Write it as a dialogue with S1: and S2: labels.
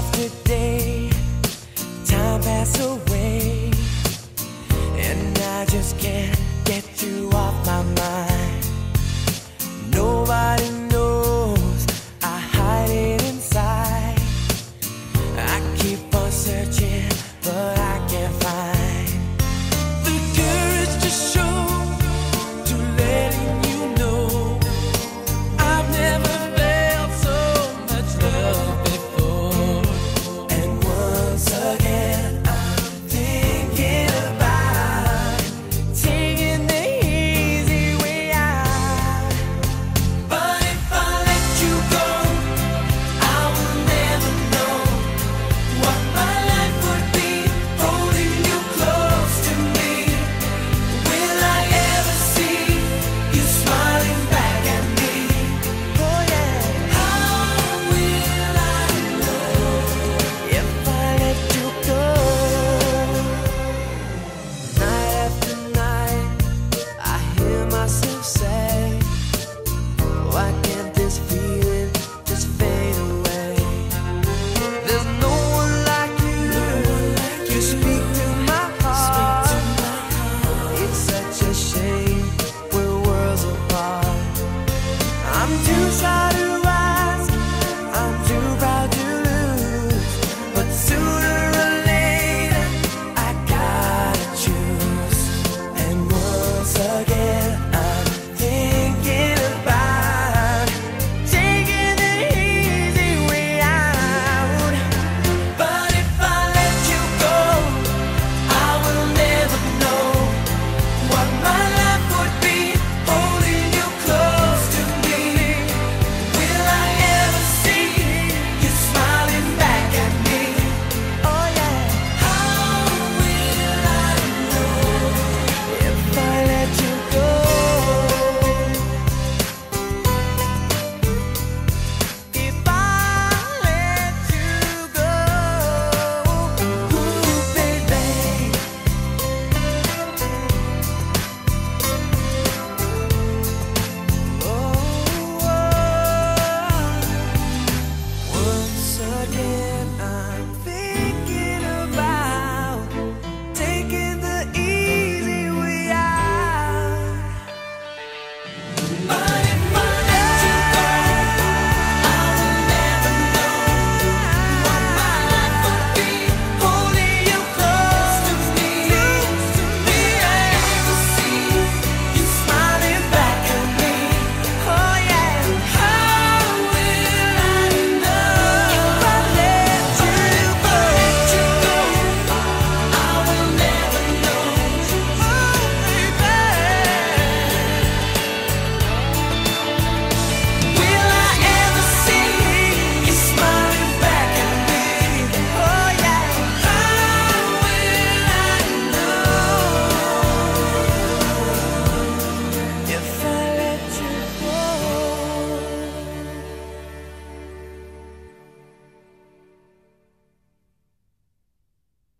S1: after day, time pass away, again.